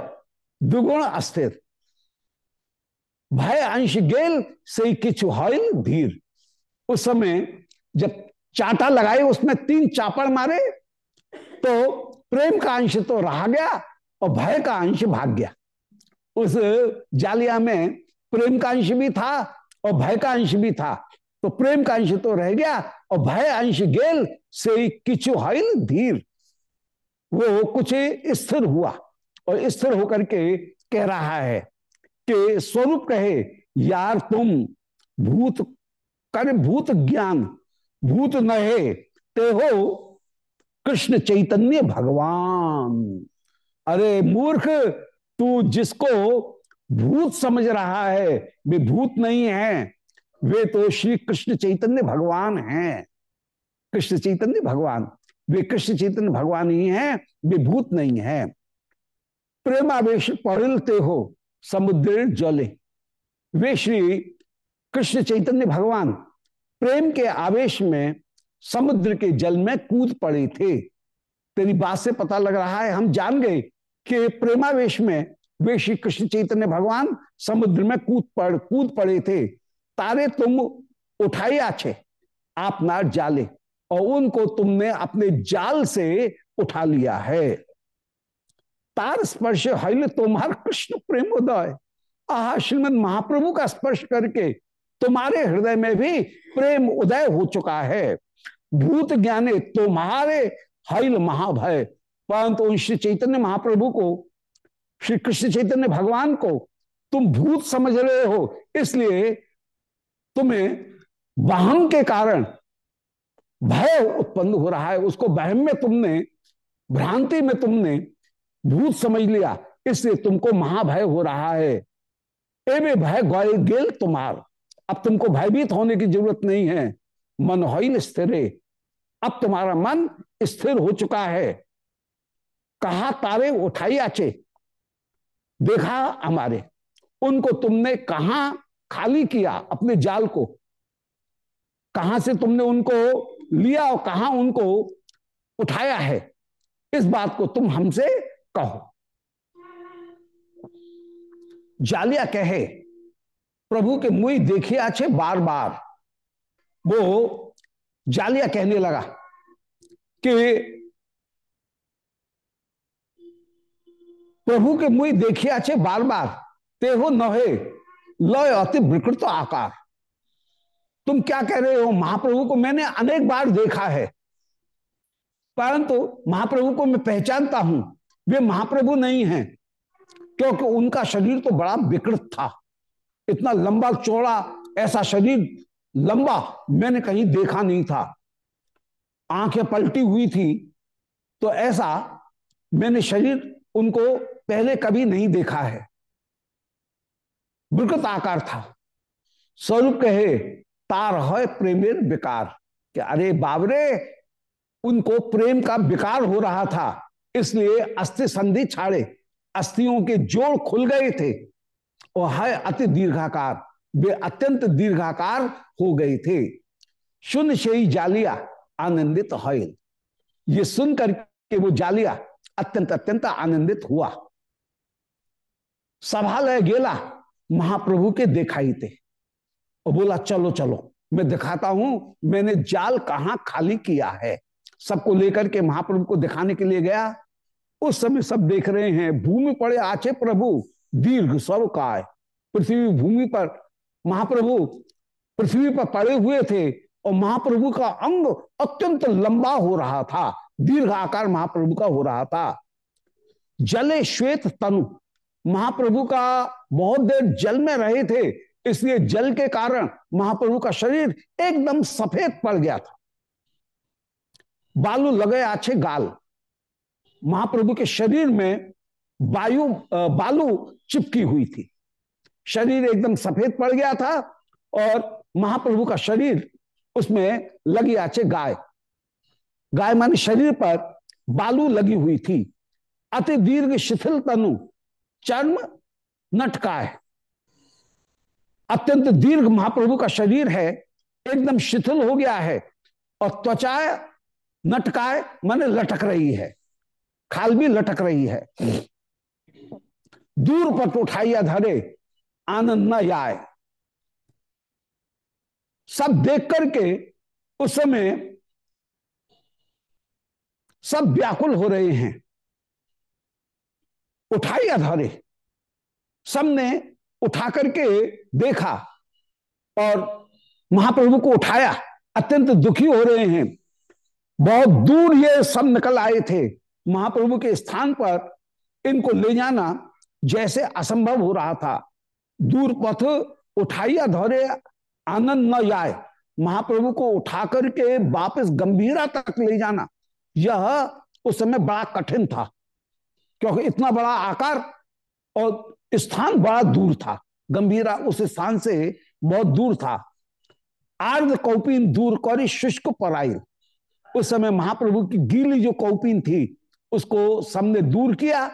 दुगुण अस्थिर भय अंश गेल से किचु हॉल धीर उस समय जब चाटा लगाए उसमें तीन चापड़ मारे तो प्रेम का अंश तो रहा गया और भय का अंश भाग गया। उस जालिया में प्रेम का अंश भी था और भय का अंश भी था। तो प्रेम का अंश तो रह गया और भय अंश गेल से किचु हाइल धीर वो कुछ स्थिर हुआ और स्थिर होकर के कह रहा है कि स्वरूप कहे, यार तुम भूत, कर भूत ज्ञान, भूत नहे, ते हो कृष्ण चैतन्य भगवान। अरे मूर्ख, तू जिसको भूत समझ रहा है, वे भूत नहीं है, वे तो श्री कृष्ण चैतन्य भगवान हैं। कृष्ण चैतन्य भगवान वे कृष्ण चैतन्य भगवान ही हैं, वे भूत नहीं है। प्रेमावेश पड़ते हो, समुद्र जले। वे श्री कृष्ण चैतन्य भगवान, प्रेम के आवेश में समुद्र के जल में कूद पड़े थे। तेरी बात से पता लग रहा है, हम जान गए कि प्रेमावेश में वे श्री कृष्ण चैतन्य भगवान समुद्र में कूद पड़, कूद पड़े थे। तारे तुम उठाई आछे, आप नार जाले। और उनको तुमने अपने जाल से उठा लिया है। तार स्पर्श हल तुम्हार कृष्ण प्रेम उदय आह, श्रीमद महाप्रभु का स्पर्श करके तुम्हारे हृदय में भी प्रेम उदय हो चुका है। भूत ज्ञाने, तुम्हारे हईल महाभय। परंतु श्री चैतन्य महाप्रभु को, श्री कृष्ण चैतन्य भगवान को तुम भूत समझ रहे हो, इसलिए तुम्हें वाहन के कारण भय उत्पन्न हो रहा है, उसको बहम में तुमने, भ्रांति में तुमने भूत समझ लिया, इसलिए तुमको महाभय हो रहा है। एवे भय गए गेल तुम्हार। अब तुमको भयभीत होने की ज़रूरत नहीं है। मन हो स्थिर अब तुम्हारा मन स्थिर हो चुका है। कहा तारे उठाई आचे? देखा हमारे। उनको तुमने कहा खाली किया अपने जाल को? कहा से तुमने उनको लिया और कहा उनको उठाया है, इस बात को तुम हमसे कहो। जालिया कहे, प्रभु के मुई देखिए अच्छे बार बार वो जालिया कहने लगा कि प्रभु के मुई देखिए अच्छे बार बार ते हो नहे, लय अति विकृत आकार। तुम क्या कह रहे हो? महाप्रभु को मैंने अनेक बार देखा है। परंतु महाप्रभु को मैं पहचानता हूँ, वे महाप्रभु नहीं हैं, क्योंकि उनका शरीर तो बड़ा विकृत था। इतना लंबा चौड़ा ऐसा शरीर लंबा मैंने कहीं देखा नहीं था। आँखें पलटी हुई थी तो ऐसा मैंने शरीर उनको पहले कभी नहीं देखा है। विकृत आकार था। स्वरूप कहे तार है प्रेमेर विकार कि अरे बाबरे, उनको प्रेम का विकार हो रहा था, इसलिए अस्थि संधि छाड़े, अस्थियों के जोड़ खुल गए थे। और है अति दीर्घाकार, वे अत्यंत दीर्घाकार हो गए थे। सुन से ही जालिया, आनंदित है। ये सुनकर के वो जालिया अत्यंत अत्यंत आनंदित हुआ। सभालय गेला, महाप्रभु के देखाई थे और बोला, चलो चलो, मैं दिखाता हूँ, मैंने जाल कहाँ खाली किया है? सबको लेकर के महाप्रभु को दिखाने के लिए गया। उस समय सब देख रहे हैं, भूमि पड़े, आचे प्रभु, दीर्घ स्व काय पृथ्वी भूमि पर महाप्रभु, पृथ्वी पर पड़े हुए थे और महाप्रभु का अंग अत्यंत लंबा हो रहा था। दीर्घ आकार महाप्रभु का हो रहा था। जले श्वेत तनु, महाप्रभु का बहुत देर जल में रहे थे। इसलिए जल के कारण महाप्रभु का शरीर एकदम सफ़ेद पड़ गया था। बालू लगे आछे गाल। महाप्रभु के शरीर में वायु बालू चिपकी हुई थी। शरीर एकदम सफ़ेद पड़ गया था और महाप्रभु का शरीर उसमें लगी आचे गाय। गाय माने शरीर पर बालू लगी हुई थी। अति दीर्घ शिथिल तनु, चर्म नटकाय अत्यंत दीर्घ महाप्रभु का शरीर है, एकदम शिथिल हो गया है और त्वचा नटकाय माने लटक रही है। खाल भी लटक रही है। दूर पट उठाइया धरे, आनंद न आए सब देख करके उस समय सब व्याकुल हो रहे हैं। उठाइया धरे। सबने उठा करके देखा और महाप्रभु को उठाया। अत्यंत दुखी हो रहे हैं। बहुत दूर ये सब निकल आए थे। महाप्रभु के स्थान पर इनको ले जाना जैसे असंभव हो रहा था। दूर पथ उठाइया धोरे आनंद न जाए महाप्रभु को उठा करके वापस गंभीरा तक ले जाना। यह उस समय बड़ा कठिन था, क्योंकि इतना बड़ा आकार और स्थान बड़ा दूर था। गंभीरा उस स्थान से बहुत दूर था। आर्ध कौपिन दूर करी शुष्क पराई। उस समय महाप्रभु की गीली जो कौपिन थी, उसको सबने दूर किया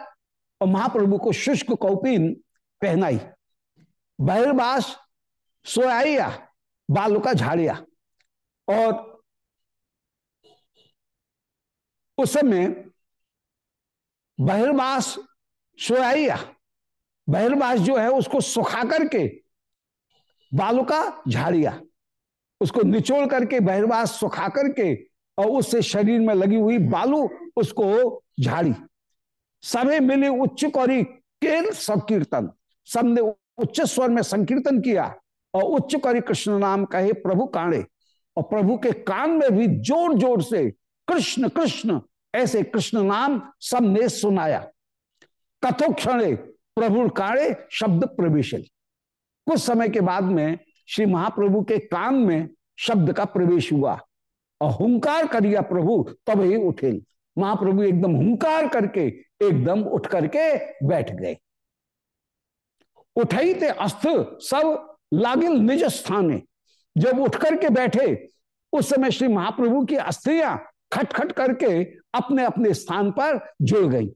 और महाप्रभु को शुष्क कौपिन पहनाई। बहिर्वास सोया बालों का झाड़िया। और उस समय बहिर्वास सोया बहिर्वास जो है उसको सुखा करके बालू का झाड़िया उसको निचोड़ करके बहिर्वास सुखा करके और उससे शरीर में लगी हुई बालू उसको झाड़ी। सभी मिली उच्च कौरी केल संकीर्तन। सबने उच्च स्वर में संकीर्तन किया और उच्च करी कृष्ण नाम कहे प्रभु काणे और प्रभु के कान में भी ज़ोर ज़ोर से कृष्ण कृष्ण, ऐसे कृष्ण नाम सबने सुनाया। कथो क्षण प्रभु काणे शब्द प्रवेश कुछ समय के बाद में श्री महाप्रभु के कान में शब्द का प्रवेश हुआ। और हुंकार करिया प्रभु, तब ही उठे। महाप्रभु एकदम हुंकार करके, एकदम उठ करके बैठ गए। उठाई थे अस्थ सब लागिल निज स्थाने। जब उठ करके बैठे, उस समय श्री महाप्रभु की अस्त्रियाँ खटखट करके अपने अपने स्थान पर जुड़ गई।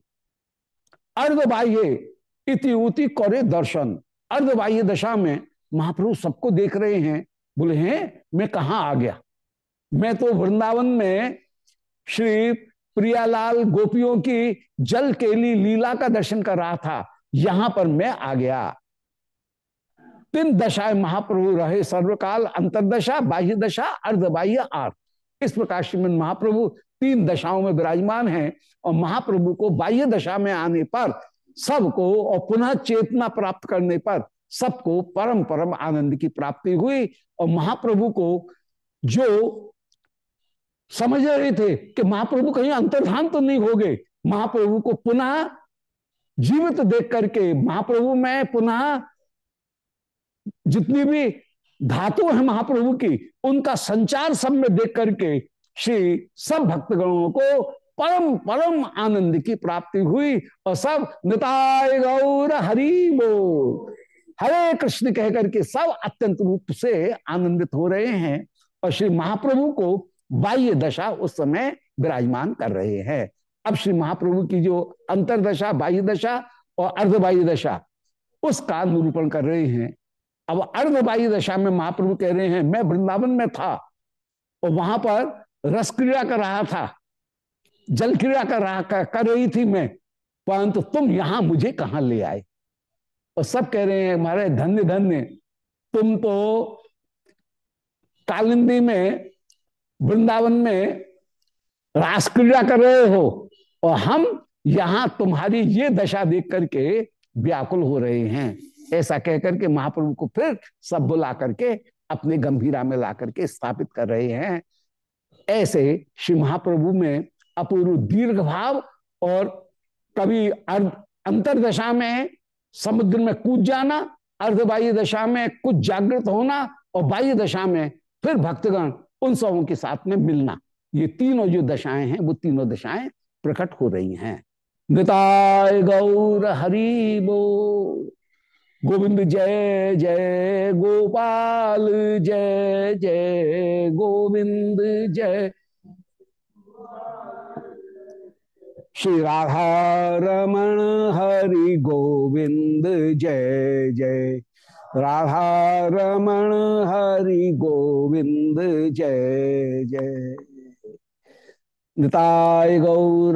अर्धबाह्य इति करे दर्शन। अर्धबाह्य दशा में महाप्रभु सबको देख रहे हैं, बोले, हैं? मैं कहा आ गया? मैं तो वृंदावन में श्री प्रियालाल गोपियों की जल केली लीला का दर्शन कर रहा था। यहाँ पर मैं आ गया। तीन दशाएँ महाप्रभु रहे, सर्वकाल, अंतरदशा, बाह्य दशा, अर्ध बाह्य आर्थ इस प्रकार श्रीमद महाप्रभु तीन दशाओं में विराजमान हैं और महाप्रभु को बाह्य दशा में आने पर सबको और पुनः चेतना प्राप्त करने पर सबको परम परम आनंद की प्राप्ति हुई और महाप्रभु को जो समझ रहे थे कि महाप्रभु कहीं अंतर्धान तो नहीं हो गए, महाप्रभु को पुनः जीवित देख करके महाप्रभु में पुनः जितनी भी धातु है महाप्रभु की, उनका संचार सब में देख करके श्री सब भक्तगणों को परम परम आनंद की प्राप्ति हुई और सब निताय गौर हरि बोल। हरे कृष्ण कह करके सब अत्यंत रूप से आनंदित हो रहे हैं और श्री महाप्रभु को बाह्य दशा उस समय विराजमान कर रहे हैं। अब श्री महाप्रभु की जो अंतरदशा, बाह्य दशा और अर्धबाह्य दशा उसका निरूपण कर रहे हैं। अब अर्धबाह्य दशा में महाप्रभु कह रहे हैं, मैं वृंदावन में था और वहाँ पर रसक्रिया कर रहा था। जल क्रिया कर रहा कर, कर रही थी मैं। परंतु तुम यहाँ मुझे कहा ले आए? और सब कह रहे हैं हमारे धन्य धन्य। तुम तो कालिंदी में वृंदावन में रास क्रिया कर रहे हो और हम यहाँ तुम्हारी ये दशा देख करके व्याकुल हो रहे हैं। ऐसा कहकर के महाप्रभु को फिर सब बुला करके अपने गंभीरा में ला करके स्थापित कर रहे हैं। ऐसे श्री महाप्रभु में अपूर्व दीर्घ भाव और कभी अर्ध अंतरदशा में समुद्र में कूद जाना अर्धबाह्य दशा में कुछ जागृत होना और बाह्य दशा में फिर भक्तगण उन सबों के साथ में मिलना। ये तीनों जो दशाएँ हैं, वो तीनों दशाएँ प्रकट हो रही हैं। निताय गौर हरि बो। गोविंद जय जय गोपाल, जय जय गोविंद, जय श्री राधा रमण हरि गोविंद जय जय। राधा रमण हरि गोविंद जय जय। निताय गौर